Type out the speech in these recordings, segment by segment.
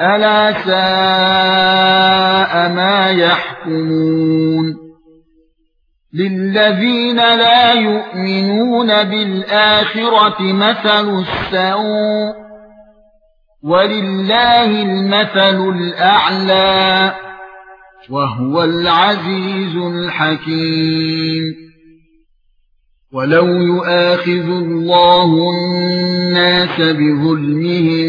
أَلَا سَاءَ مَا يَحْكُمُونَ لِلَّذِينَ لَا يُؤْمِنُونَ بِالْآخِرَةِ مَثَلُ السَّوْءِ وَلِلَّهِ الْمَثَلُ الْأَعْلَى وَهُوَ الْعَزِيزُ الْحَكِيمُ وَلَوْ يُؤَاخِذُ اللَّهُ النَّاسَ بِظُلْمِهِم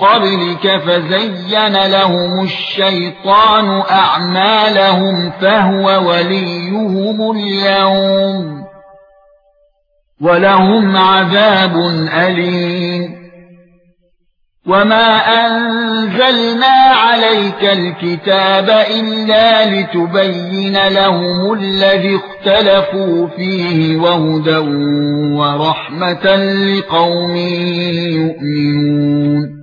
قبلك فزين لهم الشيطان أعمالهم فهو وليهم اليوم ولهم عذاب أليم. وما أنزلنا عليك الكتاب إلا لتبين لهم الذي اختلفوا فيه وهدى ورحمة لقوم يؤمنون.